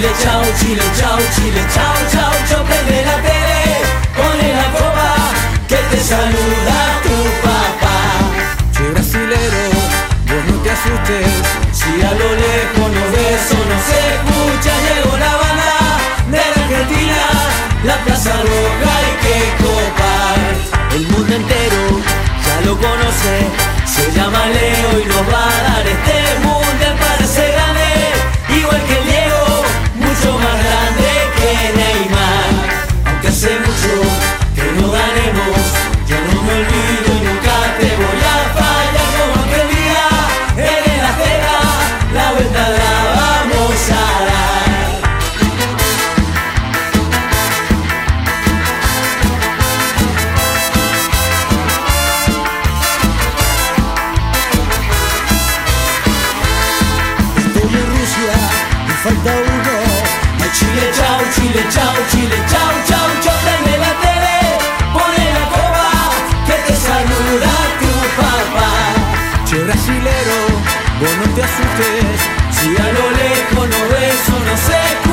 Chile, chau, Chile, chau, Chile, chau, chau, chau, prende la tele, pone la copa, que te saluda tu papá. Che brasilero, vos no te asustes, si a lo lejos no ves o no se escucha, llegó la banda de la Argentina, la Plaza Roja hay que copar. El mundo entero ya lo conoce, se llama Leo y nos va a dar este mundial chau, Chile, chau, chau, chau, prende la tele, pone la copa, que te saluda tu papá. Che brasilero, vos no te asustes, Si a lo lejos no ves o no se